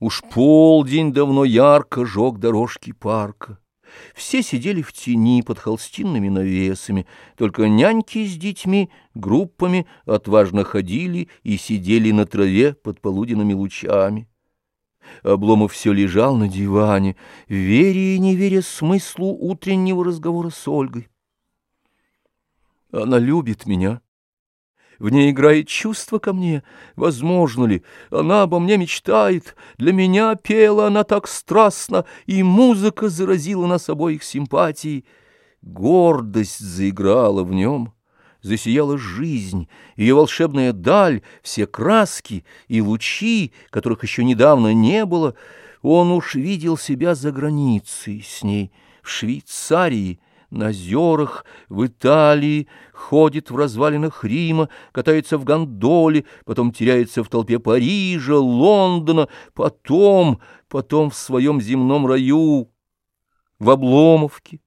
Уж полдень давно ярко жег дорожки парка. Все сидели в тени под холстинными навесами, только няньки с детьми группами отважно ходили и сидели на траве под полуденными лучами. Обломов все лежал на диване, веря и не веря смыслу утреннего разговора с Ольгой. Она любит меня. В ней играет чувство ко мне. Возможно ли? Она обо мне мечтает. Для меня пела она так страстно, и музыка заразила нас обоих симпатией. Гордость заиграла в нем. Засияла жизнь, ее волшебная даль, все краски и лучи, которых еще недавно не было. Он уж видел себя за границей с ней, в Швейцарии, на озерах, в Италии, ходит в развалинах Рима, катается в гондоле, потом теряется в толпе Парижа, Лондона, потом, потом в своем земном раю, в Обломовке.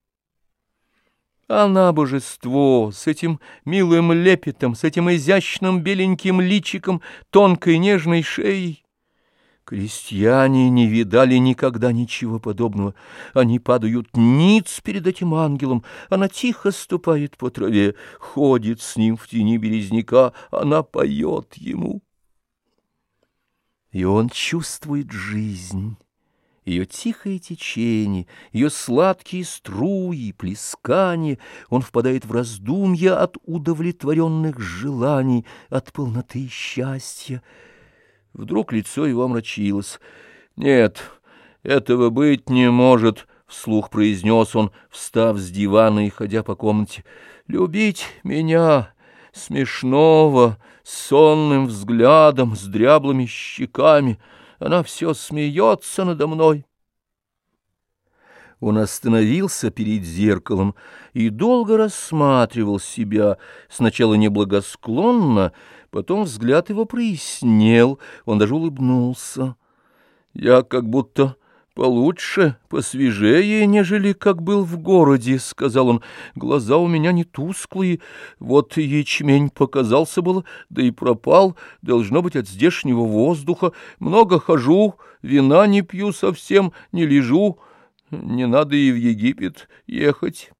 Она божество, с этим милым лепетом, с этим изящным беленьким личиком, тонкой нежной шеей. Крестьяне не видали никогда ничего подобного. Они падают ниц перед этим ангелом. Она тихо ступает по траве, ходит с ним в тени березняка. Она поет ему. И он чувствует жизнь, ее тихое течение, ее сладкие струи, плескания. Он впадает в раздумья от удовлетворенных желаний, от полноты счастья. Вдруг лицо его омрачилось. «Нет, этого быть не может», — вслух произнес он, встав с дивана и ходя по комнате. «Любить меня, смешного, сонным взглядом, с дряблыми щеками. Она все смеется надо мной». Он остановился перед зеркалом и долго рассматривал себя, сначала неблагосклонно, потом взгляд его прояснел, он даже улыбнулся. «Я как будто получше, посвежее, нежели как был в городе», — сказал он. «Глаза у меня не тусклые, вот ячмень показался было, да и пропал, должно быть, от здешнего воздуха. Много хожу, вина не пью совсем, не лежу». Не надо и в Египет ехать.